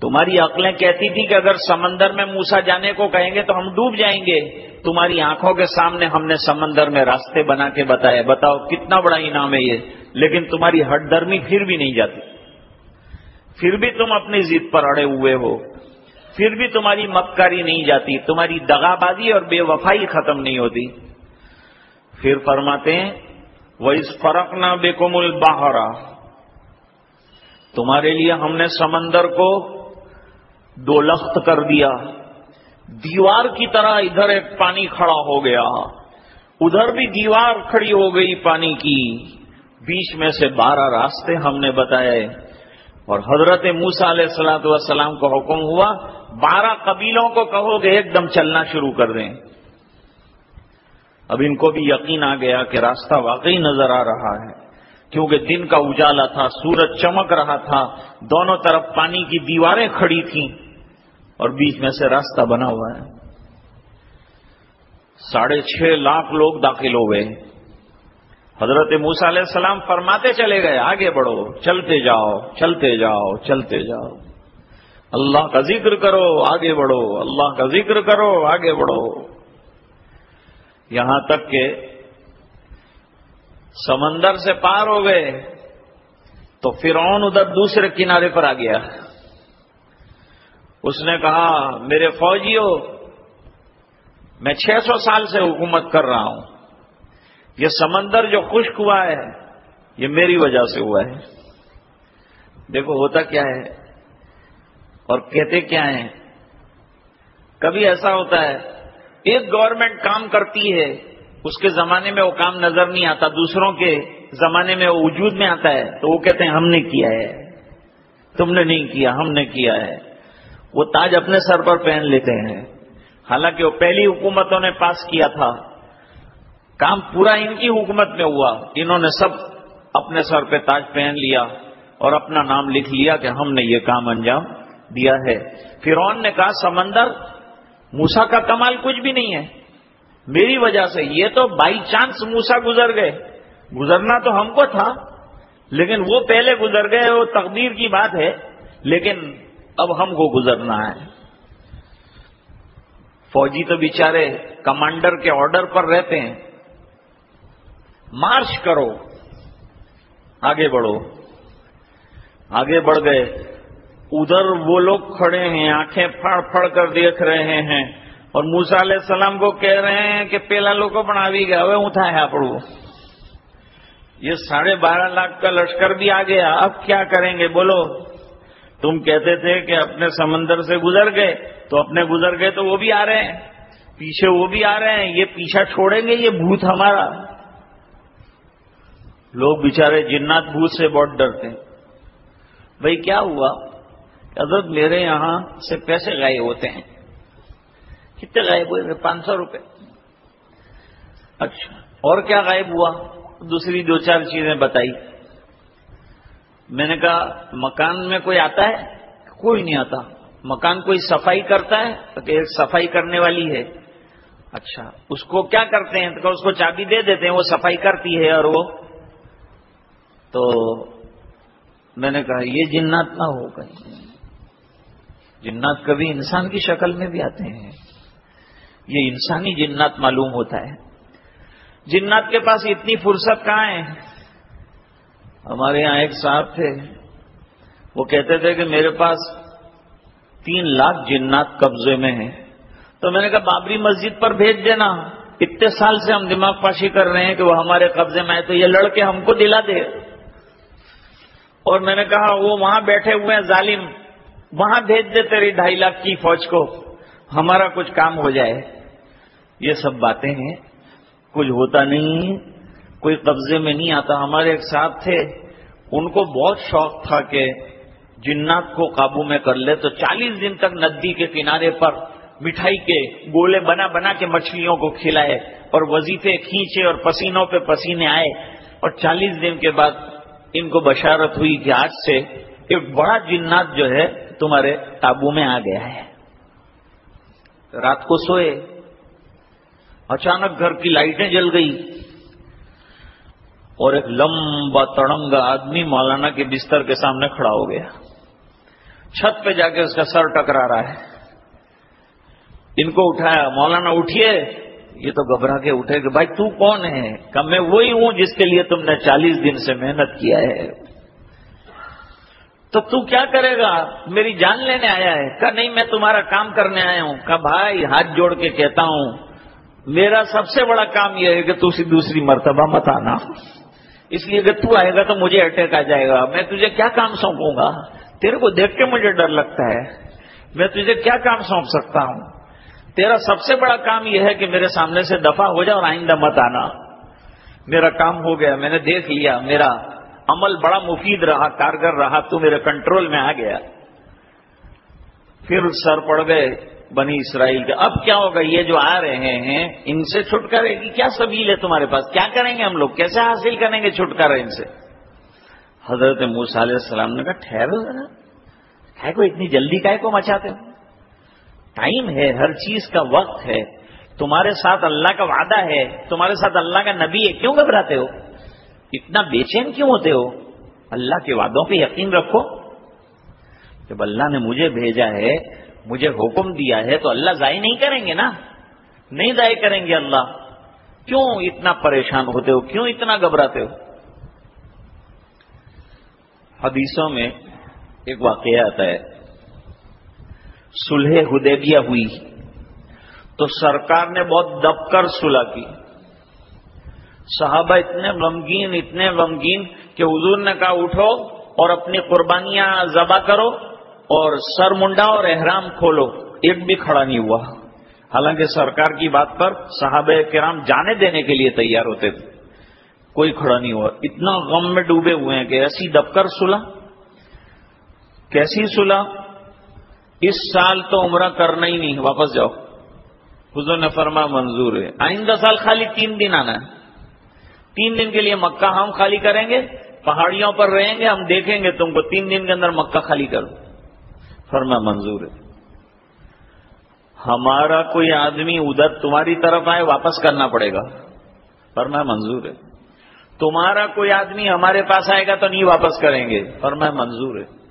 تمہاری عقلیں کہتی تھی کہ اگر سمندر میں موسا جانے کو کہیں گے تو ہم ڈوب جائیں گے۔ تمہاری آنکھوں کے سامنے ہم نے سمندر میں راستے بنا کے بتائے۔ بتاؤ کتنا بڑا انعام ہے یہ۔ لیکن تمہاری ہٹ درمی پھر بھی نہیں جاتی۔ پھر بھی تم اپنی ضد پر اڑے ہوئے ہو۔ پھر بھی تمہاری مکاری نہیں جاتی۔ تمہاری دگا بازی اور بے وفائی ختم نہیں ہوتی۔ پھر فرماتے ہیں وہ اس فرق نہ بے کمل تمہارے لیے ہم نے سمندر کو دو لخت کر دیا۔ دیوار کی طرح ادھر ایک پانی کھڑا ہو گیا۔ ادھر بھی دیوار کھڑی ہو گئی پانی کی۔ بیچ میں سے بارہ راستے ہم نے بتائے۔ اور حضرت موسا علیہ السلاۃ والسلام کو حکم ہوا، بارہ قبیلوں کو کہو کہ ایک دم چلنا شروع کر دیں۔ اب ان کو بھی یقین آ گیا کہ راستہ واقعی نظر آ رہا ہے۔ کیونکہ دن کا اجالا تھا، سورج چمک رہا تھا، دونوں طرف پانی کی دیواریں کھڑی تھیں۔ اور بیچ میں سے راستہ بنا ہوا ہے۔ ساڑھے چھ لاکھ لوگ داخل ہو گئے حضرت موسا علیہ السلام فرماتے چلے گئے، آگے بڑھو، چلتے جاؤ چلتے جاؤ چلتے جاؤ۔ اللہ کا ذکر کرو، آگے بڑھو۔ اللہ کا ذکر کرو، آگے بڑھو۔ یہاں تک کہ سمندر سے پار ہو گئے تو فرعون ادھر دوسرے کنارے پر آ گیا۔ اس نے کہا، میرے فوجیوں میں چھ سو سال سے حکومت کر رہا ہوں۔ یہ سمندر جو خشک ہوا ہے، یہ میری وجہ سے ہوا ہے۔ دیکھو ہوتا کیا ہے اور کہتے کیا ہیں۔ کبھی ایسا ہوتا ہے، ایک گورنمنٹ کام کرتی ہے، اس کے زمانے میں وہ کام نظر نہیں آتا، دوسروں کے زمانے میں وہ وجود میں آتا ہے، تو وہ کہتے ہیں، ہم نے کیا ہے۔ تم نے نہیں کیا، ہم نے کیا ہے۔ وہ تاج اپنے سر پر پہن لیتے ہیں۔ حالانکہ وہ پہلی حکومتوں نے پاس کیا تھا۔ کام پورا ان کی حکومت میں ہوا۔ انہوں نے سب اپنے سر پہ تاج پہن لیا اور اپنا نام لکھ لیا کہ ہم نے یہ کام انجام دیا ہے۔ فرون نے کہا، سمندر موسا کا کمال کچھ بھی نہیں ہے۔ میری وجہ سے یہ تو بائی چانس موسا گزر گئے۔ گزرنا تو ہم کو تھا، لیکن وہ پہلے گزر گئے، وہ تقدیر کی بات ہے۔ لیکن اب ہم کو گزرنا ہے۔ فوجی تو بیچارے کمانڈر کے آرڈر پر رہتے ہیں۔ مارچ کرو۔ آگے بڑھو۔ آگے بڑھ گئے۔ ادھر وہ لوگ کھڑے ہیں، آنکھیں پھڑ پھڑ کر دیکھ رہے ہیں۔ اور موسا علیہ السلام کو کہہ رہے ہیں کہ پہلا لوگ بنا بھی گیا، وہ اٹھا ہے آپ یہ ساڑھے بارہ لاکھ کا لشکر بھی آ گیا۔ اب کیا کریں گے؟ بولو۔ تم کہتے تھے کہ اپنے سمندر سے گزر گئے، تو اپنے گزر گئے تو وہ بھی آ رہے ہیں۔ پیچھے وہ بھی آ رہے ہیں، یہ پیچھا چھوڑیں گے، یہ بھوت ہمارا۔ لوگ بےچارے جنات بھوت سے بہت ڈرتے ہیں۔ بھائی، کیا ہوا؟ حضرت میرے یہاں سے پیسے غائب ہوتے ہیں۔ کتنے غائب ہوئے؟ پانچ سو روپے۔ اچھا اور کیا غائب ہوا؟ دوسری دو چار چیزیں بتائی۔ میں نے کہا، مکان میں کوئی آتا ہے؟ کوئی نہیں آتا۔ مکان کوئی صفائی کرتا ہے؟ کہ ایک صفائی کرنے والی ہے۔ اچھا اس کو کیا کرتے ہیں؟ تو اس کو چابی دے دیتے ہیں، وہ صفائی کرتی ہے اور وہ تو میں نے کہا، یہ جنات نہ ہو کہیں۔ جنات کبھی انسان کی شکل میں بھی آتے ہیں۔ یہ انسانی جنات معلوم ہوتا ہے۔ جنات کے پاس اتنی فرصت کہاں ہے؟ ہمارے یہاں ایک صاحب تھے، وہ کہتے تھے کہ میرے پاس تین لاکھ جنات قبضے میں ہیں۔ تو میں نے کہا، بابری مسجد پر بھیج دینا۔ اتنے سال سے ہم دماغ پاشی کر رہے ہیں کہ وہ ہمارے قبضے میں آئے تو یہ لڑکے ہم کو دلا دے۔ اور میں نے کہا، وہ وہاں بیٹھے ہوئے ہیں، ظالم۔ وہاں بھیج دے تیری ڈھائی لاکھ کی فوج کو۔ ہمارا کچھ کام ہو جائے۔ یہ سب باتیں ہیں۔ کچھ ہوتا نہیں۔ کوئی قبضے میں نہیں آتا۔ ہمارے ایک ساتھ تھے۔ ان کو بہت شوق تھا کہ جنات کو قابو میں کر لے۔ تو چالیس دن تک ندی کے کنارے پر مٹھائی کے گولے بنا بنا کے مچھلیوں کو کھلائے اور وظیفے کھینچے اور پسینوں پہ پسینے آئے۔ اور چالیس دن کے بعد ان کو بشارت ہوئی کہ آج سے ایک بڑا جنات جو ہے تمہارے قابو میں آ گیا ہے۔ رات کو سوئے۔ اچانک گھر کی لائٹیں جل گئی اور ایک لمبا تڑنگا آدمی مولانا کے بستر کے سامنے کھڑا ہو گیا۔ چھت پہ جا کے اس کا سر ٹکرا رہا ہے۔ ان کو اٹھایا، مولانا اٹھیے۔ یہ تو گھبرا کے اٹھے کہ بھائی تو کون ہے؟ کہ میں وہی ہوں جس کے لیے تم نے چالیس دن سے محنت کیا ہے۔ تو تو کیا کرے گا؟ میری جان لینے آیا ہے۔ کہ نہیں، میں تمہارا کام کرنے آیا ہوں۔ کہ بھائی، ہاتھ جوڑ کے کہتا ہوں، میرا سب سے بڑا کام یہ ہے کہ تو دوسری مرتبہ مت آنا۔ اس لیے کہ تو آئے گا تو مجھے اٹیک آ جائے گا۔ میں تجھے کیا کام سونپوں گا؟ تیرے کو دیکھ کے مجھے ڈر لگتا ہے۔ میں تجھے کیا کام سونپ سکتا ہوں؟ تیرا سب سے بڑا کام یہ ہے کہ میرے سامنے سے دفاع ہو جائے اور آئندہ مت آنا۔ میرا کام ہو گیا، میں نے دیکھ لیا، میرا عمل بڑا مفید رہا، کارگر رہا، تو میرے کنٹرول میں آ گیا۔ پھر سر پڑ گئے۔ بنی اسرائیل کے۔ اب کیا ہوگا؟ یہ جو آ رہے ہیں، ان سے چھٹکارے کی کیا سبیل ہے تمہارے پاس؟ کیا کریں گے ہم لوگ؟ کیسے حاصل کریں گے چھٹکارا ان سے؟ حضرت موسیٰ علیہ السلام نے کہا ٹھہرو ذرا۔ ہے کو اتنی جلدی کا کو مچاتے ہو؟ ٹائم ہے، ہر چیز کا وقت ہے۔ تمہارے ساتھ اللہ کا وعدہ ہے، تمہارے ساتھ اللہ کا نبی ہے، کیوں گھبراتے ہو؟ اتنا بے چین کیوں ہوتے ہو؟ اللہ کے وعدوں پہ یقین رکھو۔ جب اللہ نے مجھے بھیجا ہے مجھے حکم دیا ہے تو اللہ ضائع نہیں کریں گے نا؟ نہیں ضائع کریں گے اللہ۔ کیوں اتنا پریشان ہوتے ہو؟ کیوں اتنا گھبراتے ہو؟ حدیثوں میں ایک واقعہ آتا ہے۔ سلح ہدیبیہ ہوئی تو سرکار نے بہت دب کر سلح کی۔ صحابہ اتنے غمگین اتنے غمگین کہ حضور نے کہا، اٹھو اور اپنی قربانیاں ذبح کرو۔ اور سر منڈا اور احرام کھولو، ایک بھی کھڑا نہیں ہوا۔ حالانکہ سرکار کی بات پر صحابہ کرام جانے دینے کے لیے تیار ہوتے تھے۔ کوئی کھڑا نہیں ہوا۔ اتنا غم میں ڈوبے ہوئے ہیں کہ ایسی دبکر سلا کیسی سلا اس سال تو عمرہ کرنا ہی نہیں، واپس جاؤ۔ حضور نے فرما منظور ہے۔ آئندہ سال خالی تین دن آنا ہے۔ تین دن کے لیے مکہ ہم خالی کریں گے، پہاڑیوں پر رہیں گے، ہم دیکھیں گے تم کو تین دن کے اندر مکہ خالی کرو فرما منظور ہے۔ ہمارا کوئی آدمی ادھر تمہاری طرف آئے واپس کرنا پڑے گا۔ فرما منظور ہے۔ تمہارا کوئی آدمی ہمارے پاس آئے گا تو نہیں واپس کریں گے۔ فرما منظور ہے۔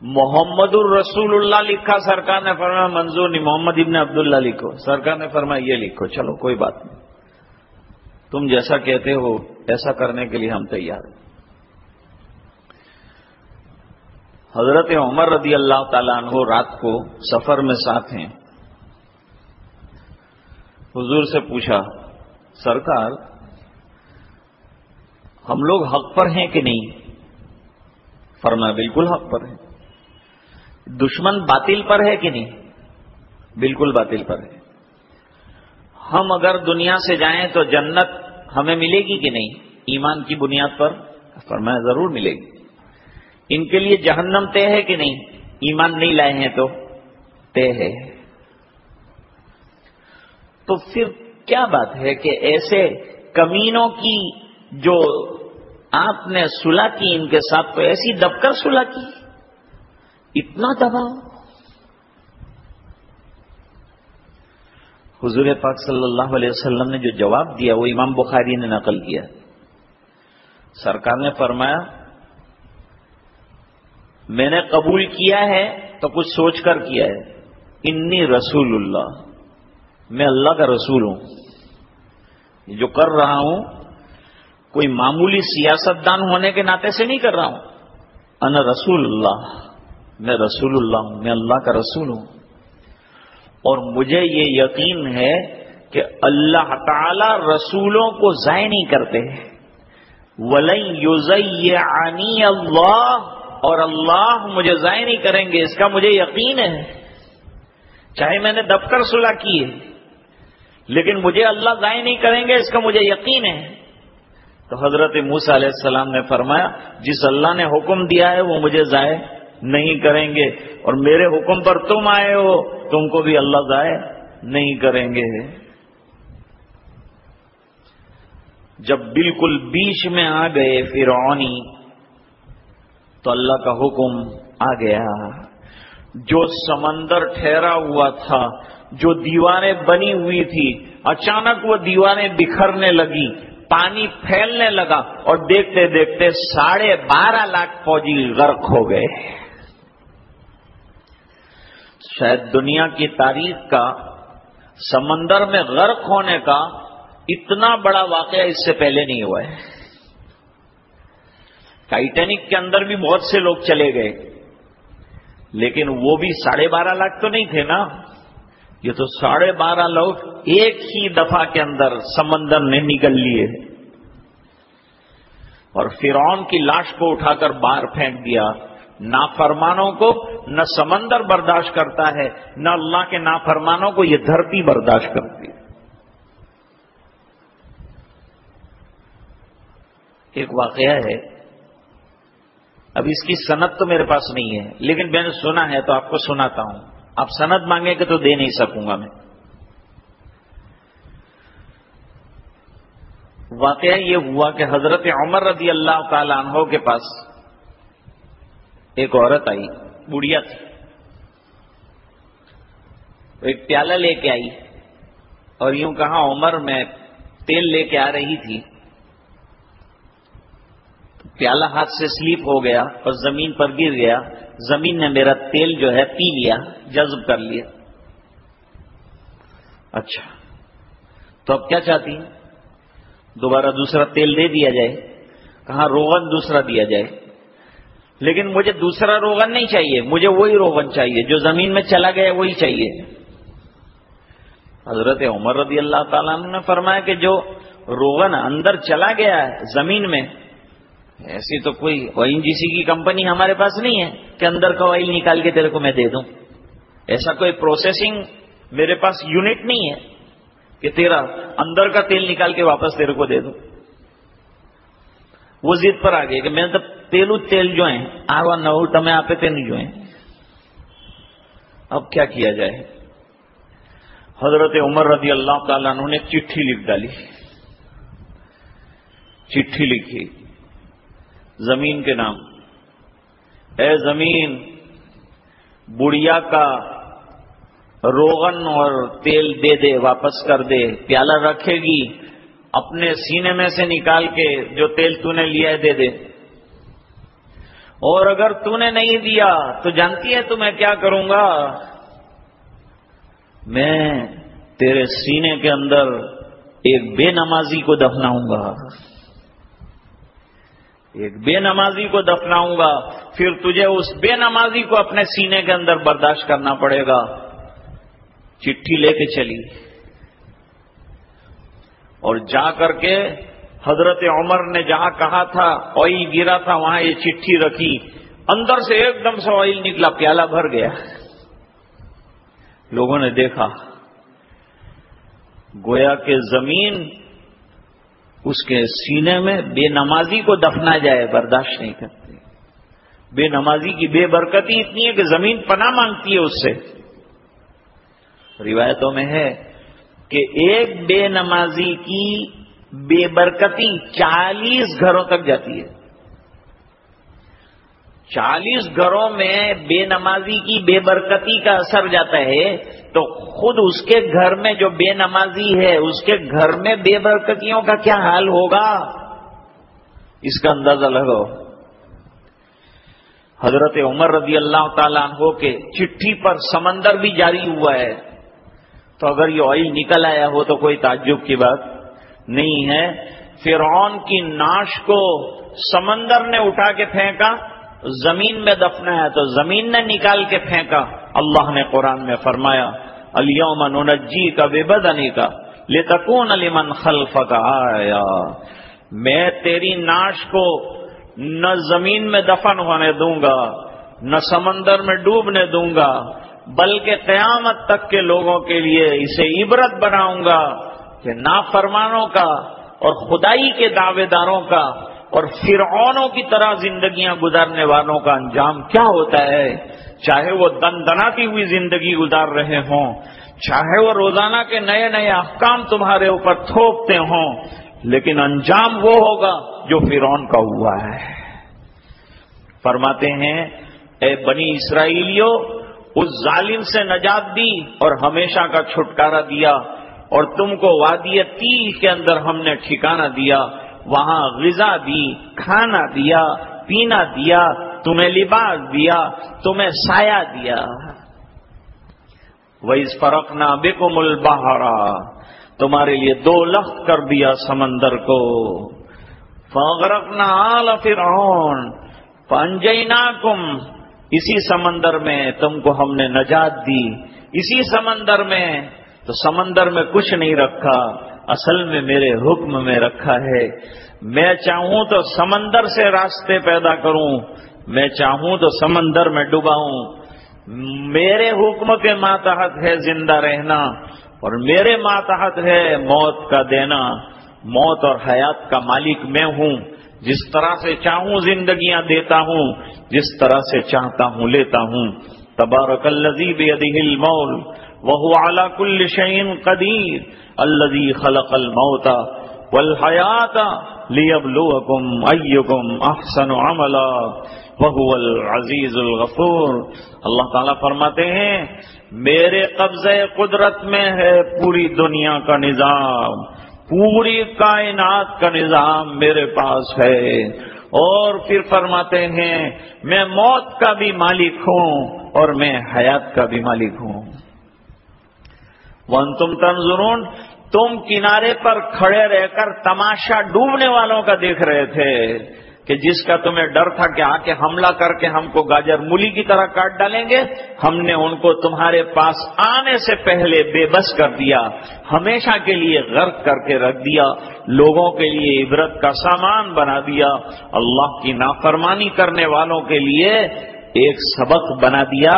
محمد الرسول اللہ لکھا، سرکار نے فرمایا، منظور نہیں، محمد ابن عبداللہ لکھو۔ سرکار نے فرمایا، یہ لکھو۔ چلو، کوئی بات نہیں۔ تم جیسا کہتے ہو، ایسا کرنے کے لیے ہم تیار ہیں۔ حضرت عمر رضی اللہ تعالیٰ عنہ رات کو سفر میں ساتھ ہیں۔ حضور سے پوچھا، سرکار، ہم لوگ حق پر ہیں کہ نہیں؟ فرمایا، بالکل حق پر ہے دشمن باطل پر ہے کہ نہیں؟ بالکل باطل پر ہے۔ ہم اگر دنیا سے جائیں تو جنت ہمیں ملے گی کہ نہیں؟ ایمان کی بنیاد پر فرمایا، ضرور ملے گی۔ ان کے لیے جہنم طے ہے کہ نہیں؟ ایمان نہیں لائے ہیں تو طے ہے۔ تو پھر کیا بات ہے کہ ایسے کمینوں کی جو آپ نے سلا کی، ان کے ساتھ تو ایسی دب کر سلا کی۔ اتنا دباؤ۔ حضور پاک صلی اللہ علیہ وسلم نے جو جواب دیا، وہ امام بخاری نے نقل کیا۔ سرکار نے فرمایا میں نے قبول کیا ہے تو کچھ سوچ کر کیا ہے۔ انی رسول اللہ، میں اللہ کا رسول ہوں۔ جو کر رہا ہوں، کوئی معمولی سیاست دان ہونے کے ناطے سے نہیں کر رہا ہوں۔ انا رسول اللہ، میں رسول اللہ ہوں، میں اللہ کا رسول ہوں۔ اور مجھے یہ یقین ہے کہ اللہ تعالی رسولوں کو ضائع نہیں کرتے۔ ولئی یوزئی اللہ اور اللہ مجھے ضائع نہیں کریں گے، اس کا مجھے یقین ہے۔ چاہے میں نے دفتر سلا کی ہے لیکن مجھے اللہ ضائع نہیں کریں گے، اس کا مجھے یقین ہے۔ تو حضرت موسا علیہ السلام نے فرمایا، جس اللہ نے حکم دیا ہے، وہ مجھے ضائع نہیں کریں گے۔ اور میرے حکم پر تم آئے ہو، تم کو بھی اللہ ضائع نہیں کریں گے۔ جب بالکل بیچ میں آ گئے فرعونی تو اللہ کا حکم آ گیا۔ جو سمندر ٹھہرا ہوا تھا، جو دیواریں بنی ہوئی تھی، اچانک وہ دیواریں بکھرنے لگی، پانی پھیلنے لگا اور دیکھتے دیکھتے ساڑھے بارہ لاکھ فوجی غرق ہو گئے۔ شاید دنیا کی تاریخ کا سمندر میں غرق ہونے کا اتنا بڑا واقعہ اس سے پہلے نہیں ہوا ہے۔ ٹائٹینک کے اندر بھی بہت سے لوگ چلے گئے۔ لیکن وہ بھی ساڑھے بارہ لاکھ تو نہیں تھے نا۔ یہ تو ساڑھے بارہ لوگ ایک ہی دفعہ کے اندر سمندر نے نکل لیے۔ اور فرعون کی لاش کو اٹھا کر باہر پھینک دیا۔ نافرمانوں کو نہ سمندر برداشت کرتا ہے، نہ اللہ کے نافرمانوں کو یہ دھرتی برداشت کرتی ہے۔ ایک واقعہ ہے۔ اب اس کی صنعت تو میرے پاس نہیں ہے، لیکن میں نے سنا ہے تو آپ کو سناتا ہوں۔ آپ سند مانگے کہ تو دے نہیں سکوں گا میں۔ واقعہ یہ ہوا کہ حضرت عمر رضی اللہ تعالی عنہ کے پاس ایک عورت آئی، بڑھیا تھی۔ ایک پیالہ لے کے آئی اور یوں کہا، عمر میں تیل لے کے آ رہی تھی۔ پیالہ ہاتھ سے سلیپ ہو گیا اور زمین پر گر گیا۔ زمین نے میرا تیل جو ہے پی لیا، جذب کر لیا۔ اچھا۔ تو اب کیا چاہتی ہیں؟ دوبارہ دوسرا تیل دے دیا جائے۔ کہاں روغن دوسرا دیا جائے؟ لیکن مجھے دوسرا روغن نہیں چاہیے، مجھے وہی روغن چاہیے، جو زمین میں چلا گیا وہی چاہیے۔ حضرت عمر رضی اللہ تعالیٰ نے فرمایا کہ جو روغن اندر چلا گیا ہے زمین میں ایسی تو کوئی او جی سی کی کمپنی ہمارے پاس نہیں ہے کہ اندر کا آئل نکال کے تیرے کو میں دے دوں۔ ایسا کوئی پروسیسنگ میرے پاس یونٹ نہیں ہے کہ تیرا اندر کا تیل نکال کے واپس تیرے کو دے دوں۔ وہ ضد پر آ گئی کہ میں تو تیلو تیل جو ہیں، آوا نہ تمہیں آپ تین جو ہیں۔ اب کیا کیا جائے؟ حضرت عمر رضی اللہ تعالیٰ انہوں نے چٹھی لکھ ڈالی۔ چٹھی لکھی۔ زمین کے نام۔ اے زمین، بڑھیا کا روغن اور تیل دے دے، واپس کر دے، پیالہ رکھے گی، اپنے سینے میں سے نکال کے جو تیل تو نے لیا ہے دے دے۔ اور اگر تو نے نہیں دیا، تو جانتی ہے تو میں کیا کروں گا؟ میں تیرے سینے کے اندر ایک بے نمازی کو دفناؤں گا۔ ایک بے نمازی کو دفناؤں گا، پھر تجھے اس بے نمازی کو اپنے سینے کے اندر برداشت کرنا پڑے گا۔ چٹھی لے کے چلی۔ اور جا کر کے حضرت عمر نے جہاں کہا تھا آئل گرا تھا، وہاں یہ چٹھی رکھی۔ اندر سے ایک دم سے آئل نکلا، پیالہ بھر گیا۔ لوگوں نے دیکھا۔ گویا کہ زمین اس کے سینے میں بے نمازی کو دفنا جائے، برداشت نہیں کرتے۔ بے نمازی کی بے برکتی اتنی ہے کہ زمین پناہ مانگتی ہے اس سے۔ روایتوں میں ہے کہ ایک بے نمازی کی بے برکتی چالیس گھروں تک جاتی ہے۔ چالیس گھروں میں بے نمازی کی بے برکتی کا اثر جاتا ہے، تو خود اس کے گھر میں جو بے نمازی ہے، اس کے گھر میں بے برکتیوں کا کیا حال ہوگا؟ اس کا اندازہ لگو حضرت عمر رضی اللہ تعالیٰ عنہ کے چٹھی پر سمندر بھی جاری ہوا ہے۔ تو اگر یہ آئل نکل آیا ہو تو کوئی تعجب کی بات نہیں ہے۔ فرعون کی ناش کو سمندر نے اٹھا کے پھینکا۔ زمین میں دفنایا تو زمین نے نکال کے پھینکا۔ اللہ نے قرآن میں فرمایا الیوم ننجی کا بے بدنی کا لتکون لمن خلف کا آیا۔ میں تیری ناش کو نہ زمین میں دفن ہونے دوں گا، نہ سمندر میں ڈوبنے دوں گا، بلکہ قیامت تک کے لوگوں کے لیے اسے عبرت بناؤں گا کہ نافرمانوں کا اور خدائی کے دعوے داروں کا اور فرعونوں کی طرح زندگیاں گزارنے والوں کا انجام کیا ہوتا ہے؟ چاہے وہ دن دناتی ہوئی زندگی گزار رہے ہوں، چاہے وہ روزانہ کے نئے نئے احکام تمہارے اوپر تھوپتے ہوں، لیکن انجام وہ ہوگا جو فرعون کا ہوا ہے۔ فرماتے ہیں، اے بنی اسرائیلیوں، اس ظالم سے نجات دی اور ہمیشہ کا چھٹکارا دیا اور تم کو وادی تیل کے اندر ہم نے ٹھکانہ دیا۔ وہاں غذا دی، کھانا دیا، پینا دیا، تمہیں لباس دیا، تمہیں سایہ دیا۔ وہ اس فرق نہ بےکم تمہارے لیے دو لخت کر دیا سمندر کو۔ فغرق نہ آل فرعون پنجینا کم اسی سمندر میں تم کو ہم نے نجات دی۔ اسی سمندر میں، تو سمندر میں کچھ نہیں رکھا۔ اصل میں میرے حکم میں رکھا ہے۔ میں چاہوں تو سمندر سے راستے پیدا کروں۔ میں چاہوں تو سمندر میں ڈباؤں۔ میرے حکم کے ماتحت ہے زندہ رہنا اور میرے ماتحت ہے موت کا دینا۔ موت اور حیات کا مالک میں ہوں۔ جس طرح سے چاہوں زندگیاں دیتا ہوں، جس طرح سے چاہتا ہوں لیتا ہوں۔ تبارک الزیب المول۔ وہ اعلی کل شعین قدیر الزی خلق الموتا والحیات لیبلوکم ایکم احسن عملا وهو العزیز الغفور۔ اللہ تعالیٰ فرماتے ہیں، میرے قبضے قدرت میں ہے پوری دنیا کا نظام، پوری کائنات کا نظام میرے پاس ہے۔ اور پھر فرماتے ہیں، میں موت کا بھی مالک ہوں اور میں حیات کا بھی مالک ہوں۔ ون تم تنظرون، تم کنارے پر کھڑے رہ کر تماشا ڈوبنے والوں کا دیکھ رہے تھے کہ جس کا تمہیں ڈر تھا کہ آ کے حملہ کر کے ہم کو گاجر مولی کی طرح کاٹ ڈالیں گے، ہم نے ان کو تمہارے پاس آنے سے پہلے بے بس کر دیا، ہمیشہ کے لیے غرق کر کے رکھ دیا، لوگوں کے لیے عبرت کا سامان بنا دیا، اللہ کی نافرمانی کرنے والوں کے لیے ایک سبق بنا دیا۔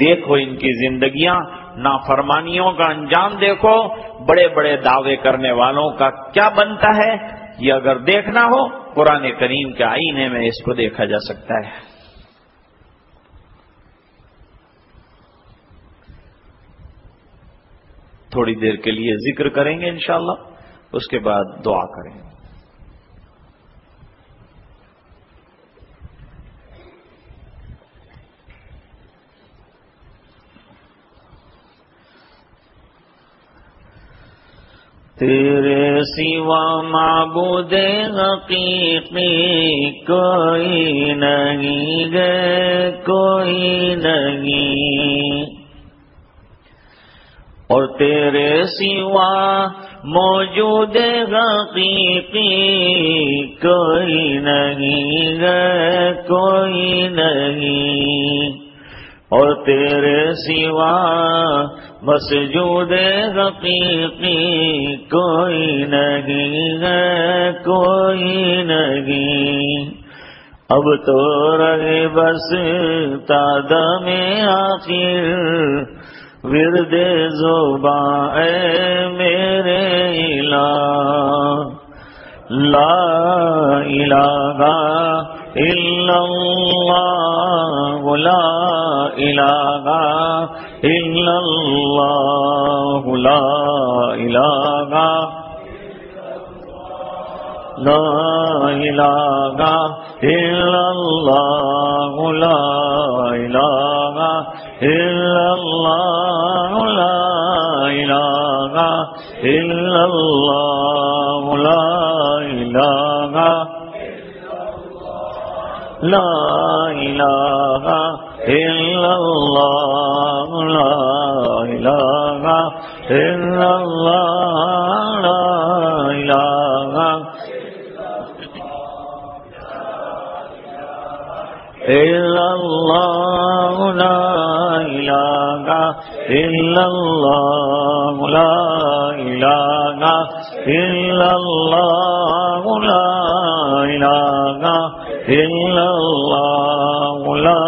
دیکھو ان کی زندگیاں نافرمانیوں کا انجام دیکھو، بڑے بڑے دعوے کرنے والوں کا کیا بنتا ہے؟ یہ اگر دیکھنا ہو، قرآن کریم کے آئینے میں اس کو دیکھا جا سکتا ہے۔ تھوڑی دیر کے لیے ذکر کریں گے انشاءاللہ، اس کے بعد دعا کریں۔ گے تیرے سوا معبود حقیقی کوئی نہیں گے کوئی نہیں۔ اور تیرے سوا موجود حقیقی کوئی نہیں ہے، کوئی نہیں۔ اور تیرے سوا مسجود حقیقی کوئی نہیں ہے، کوئی نہیں۔ اب تو رہے بس تاد میں آخر۔ ورد زباں اے میرے الہ۔ لا الہ الا اللہ، لا الہ إلا الله لا إله. لا إله إلا الله لا إله. إلا الله لا إله إلا الله لا إله. لا إله الا اللہ لا الہ الا اللہ لا الہ إلا الله لا إله إلا الله لا إله إلا الله لا إله إلا الله لا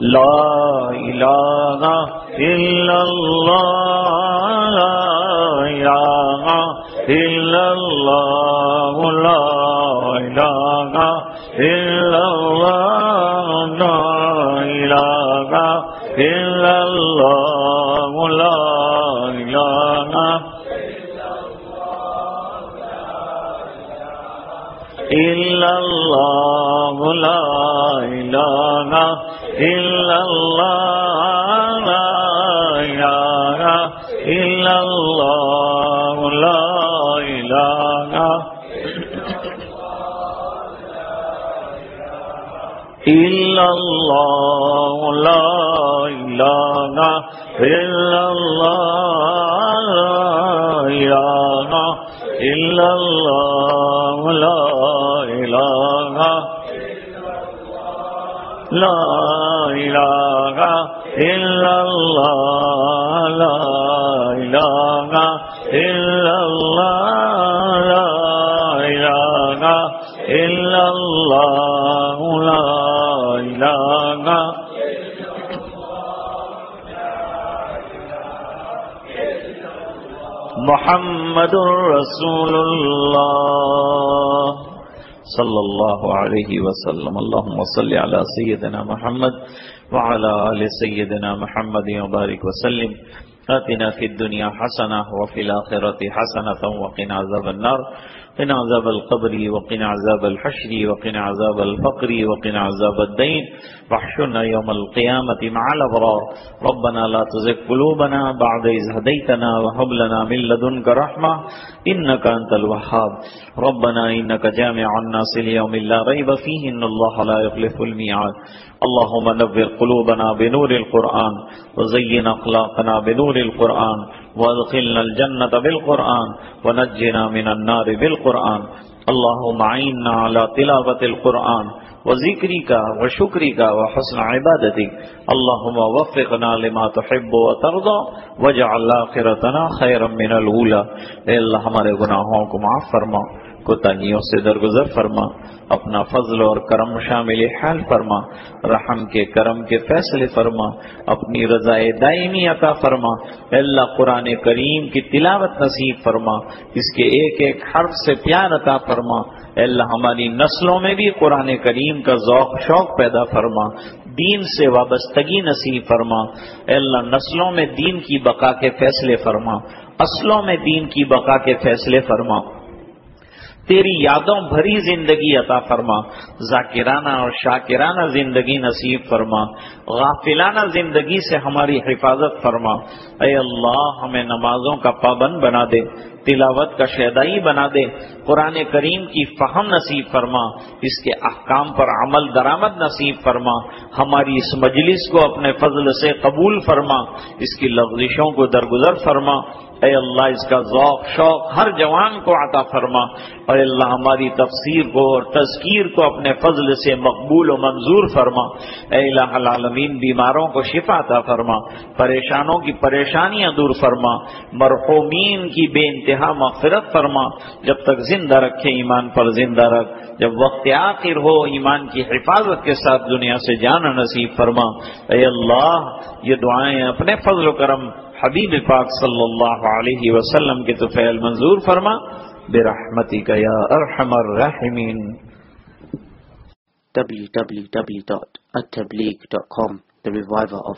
لا الہ الا اللہ الله لا إله إلا الله لا إله إلا الله لا إله لا إله إلا الله لا إله محمد رسول اللہ صلی اللہ علیہ وسلم. اللہم صلی علی سیدنا محمد وعلى آل سيدنا محمد وبارك وسلم. آتنا في الدنيا حسنة وفي الآخرة حسنة وقنا عذاب النار. قنا عذاب القبر وقنا عذاب الحشر وقنا عذاب الفقر وقنا عذاب الدين. واحشرنا يوم القيامة مع الأبرار. ربنا لا تزغ قلوبنا بعد إذ هديتنا وهب لنا من لدنك رحمة. إنك أنت الوهاب. ربنا إنك جامع الناس ليوم لا ريب فيه إن الله لا يخلف الميعاد. اللهم نور قلوبنا قلوبنا بنور القرآن وزين أخلاقنا بنور القرآن، وادخلنا الجنة بالقرآن، ونجنا من النار بالقرآن. اللهم عنا على تلاوة القرآن وذكرك وشكرك وحسن عبادتك اللهم وفقنا لما تحب وترضى واجعل آخرتنا خيرا من الأولى. اے اللہ، ہمارے گناہوں کو معاف فرما۔ کوتاہیوں سے درگزر فرما، اپنا فضل اور کرم شامل حال فرما، رحم کے کرم کے فیصلے فرما، اپنی رضا دائمی عطا فرما اللہ قرآن کریم کی تلاوت نصیب فرما، اس کے ایک ایک حرف سے پیار عطا فرما اللہ ہماری نسلوں میں بھی قرآن کریم کا ذوق شوق پیدا فرما، دین سے وابستگی نصیب فرما اللہ نسلوں میں دین کی بقا کے فیصلے فرما، اصلوں میں دین کی بقا کے فیصلے فرما۔ تیری یادوں بھری زندگی عطا فرما، ذاکرانہ اور شاکرانہ زندگی نصیب فرما، غافلانہ زندگی سے ہماری حفاظت فرما۔ اے اللہ، ہمیں نمازوں کا پابند بنا دے، تلاوت کا شیدائی بنا دے، قرآن کریم کی فہم نصیب فرما، اس کے احکام پر عمل درآمد نصیب فرما۔ ہماری اس مجلس کو اپنے فضل سے قبول فرما، اس کی لغزشوں کو درگزر فرما۔ اے اللہ، اس کا ذوق، شوق ہر جوان کو عطا فرما۔ اور اللہ، ہماری تفسیر کو اور تذکیر کو اپنے فضل سے مقبول و منظور فرما۔ اے الہ العالمین، بیماروں کو شفا عطا فرما۔ پریشانوں کی پریشانیاں دور فرما۔ مرحومین کی بے انتہا مغفرت فرما۔ جب تک زندہ رکھے، ایمان پر زندہ رکھ۔ جب وقت آخر ہو، ایمان کی حفاظت کے ساتھ دنیا سے جانا نصیب فرما۔ اے اللہ، یہ دعائیں اپنے فضل و کرم حبیب پاک صلی اللہ علیہ وسلم کے تو فعل منظور فرما برحمتی کا یا ارحم الرحمین۔ www.attableague.com, The Reviver of